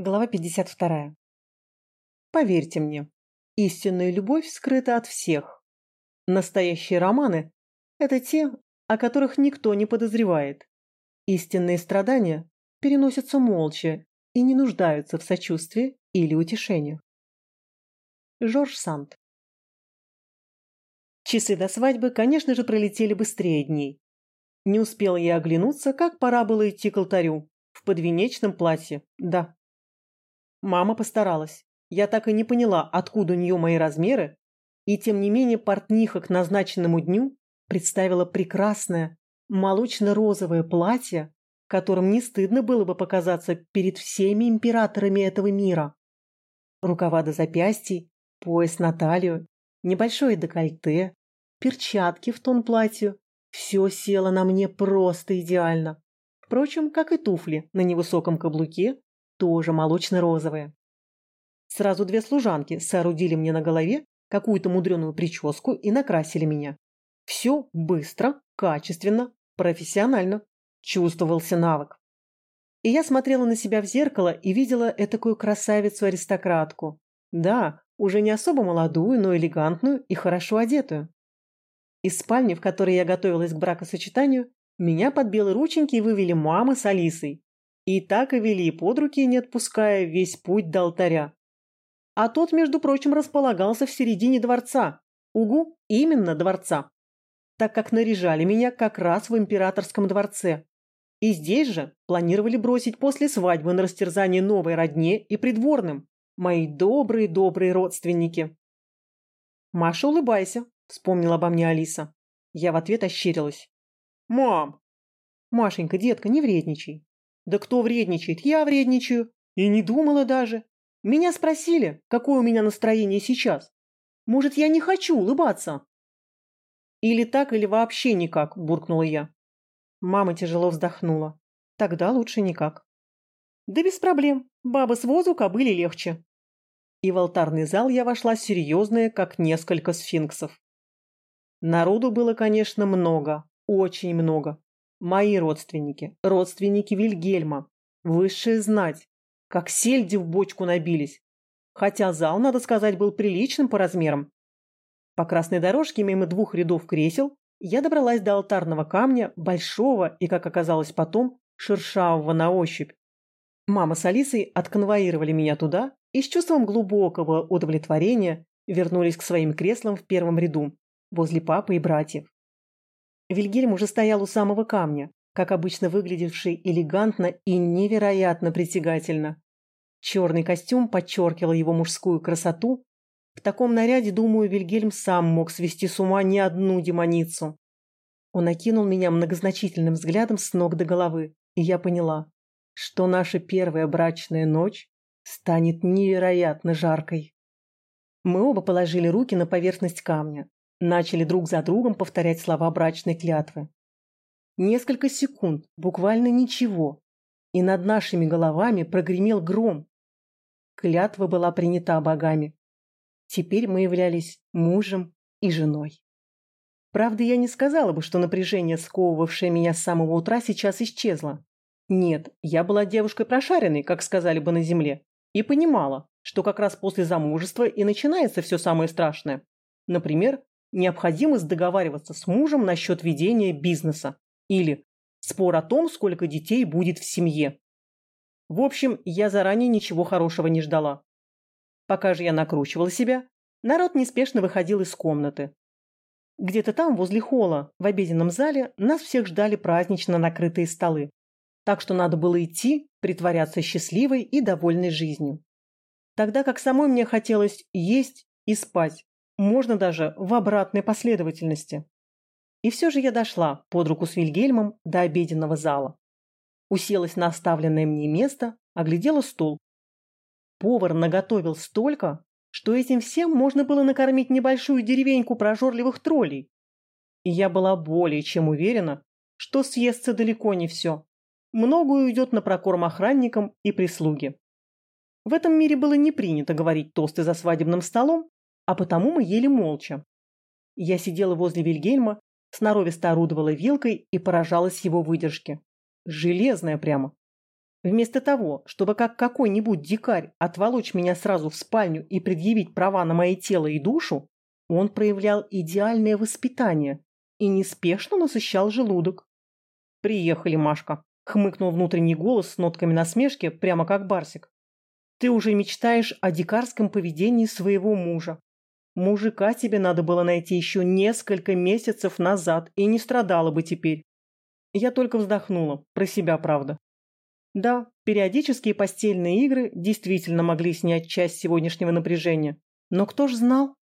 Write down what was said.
Глава 52. Поверьте мне, истинная любовь скрыта от всех. Настоящие романы – это те, о которых никто не подозревает. Истинные страдания переносятся молча и не нуждаются в сочувствии или утешении. Жорж Санд. Часы до свадьбы, конечно же, пролетели быстрее дней. Не успела я оглянуться, как пора было идти к алтарю. В подвенечном платье, да. Мама постаралась. Я так и не поняла, откуда у нее мои размеры, и тем не менее портниха к назначенному дню представила прекрасное молочно-розовое платье, которым не стыдно было бы показаться перед всеми императорами этого мира. Рукава до запястий, пояс на талию, небольшое декольте, перчатки в тон платью. Все село на мне просто идеально. Впрочем, как и туфли на невысоком каблуке тоже молочно-розовые. Сразу две служанки соорудили мне на голове какую-то мудреную прическу и накрасили меня. Все быстро, качественно, профессионально. Чувствовался навык. И я смотрела на себя в зеркало и видела этакую красавицу-аристократку. Да, уже не особо молодую, но элегантную и хорошо одетую. Из спальни, в которой я готовилась к бракосочетанию, меня под белые рученьки вывели мама с Алисой, и так и вели под руки, не отпуская весь путь до алтаря. А тот, между прочим, располагался в середине дворца. Угу, именно дворца. Так как наряжали меня как раз в императорском дворце. И здесь же планировали бросить после свадьбы на растерзание новой родне и придворным. Мои добрые-добрые родственники. «Маша, улыбайся», — вспомнила обо мне Алиса. Я в ответ ощерилась. «Мам!» «Машенька, детка, не вредничай. Да кто вредничает? Я вредничаю. И не думала даже. Меня спросили, какое у меня настроение сейчас. Может, я не хочу улыбаться? Или так, или вообще никак, буркнула я. Мама тяжело вздохнула. Тогда лучше никак. Да без проблем. Баба с возу кобыли легче. И в алтарный зал я вошла серьезная, как несколько сфинксов. Народу было, конечно, много, очень много. Мои родственники, родственники Вильгельма, высшая знать, как сельди в бочку набились. Хотя зал, надо сказать, был приличным по размерам. По красной дорожке мимо двух рядов кресел я добралась до алтарного камня, большого и, как оказалось потом, шершавого на ощупь. Мама с Алисой отконвоировали меня туда и с чувством глубокого удовлетворения вернулись к своим креслам в первом ряду, возле папы и братьев. Вильгельм уже стоял у самого камня, как обычно выглядевший элегантно и невероятно притягательно. Черный костюм подчеркивал его мужскую красоту. В таком наряде, думаю, Вильгельм сам мог свести с ума не одну демоницу. Он окинул меня многозначительным взглядом с ног до головы, и я поняла, что наша первая брачная ночь станет невероятно жаркой. Мы оба положили руки на поверхность камня, Начали друг за другом повторять слова брачной клятвы. Несколько секунд, буквально ничего, и над нашими головами прогремел гром. Клятва была принята богами. Теперь мы являлись мужем и женой. Правда, я не сказала бы, что напряжение, сковывавшее меня с самого утра, сейчас исчезло. Нет, я была девушкой прошаренной, как сказали бы на земле, и понимала, что как раз после замужества и начинается все самое страшное. Например, необходимость договариваться с мужем насчет ведения бизнеса или спор о том, сколько детей будет в семье. В общем, я заранее ничего хорошего не ждала. Пока же я накручивала себя, народ неспешно выходил из комнаты. Где-то там, возле холла, в обеденном зале, нас всех ждали празднично накрытые столы. Так что надо было идти, притворяться счастливой и довольной жизнью. Тогда как самой мне хотелось есть и спать, можно даже в обратной последовательности. И все же я дошла под руку с Вильгельмом до обеденного зала. Уселась на оставленное мне место, оглядела стол. Повар наготовил столько, что этим всем можно было накормить небольшую деревеньку прожорливых троллей. И я была более чем уверена, что съестся далеко не все. Многое уйдет на прокорм охранникам и прислуге. В этом мире было не принято говорить тосты за свадебным столом, а потому мы ели молча. Я сидела возле Вильгельма, сноровисто орудовала вилкой и поражалась его выдержке. Железная прямо. Вместо того, чтобы как какой-нибудь дикарь отволочь меня сразу в спальню и предъявить права на мое тело и душу, он проявлял идеальное воспитание и неспешно насыщал желудок. «Приехали, Машка», — хмыкнул внутренний голос с нотками насмешки, прямо как барсик. «Ты уже мечтаешь о дикарском поведении своего мужа. Мужика тебе надо было найти еще несколько месяцев назад, и не страдала бы теперь». Я только вздохнула, про себя, правда. Да, периодические постельные игры действительно могли снять часть сегодняшнего напряжения. Но кто ж знал?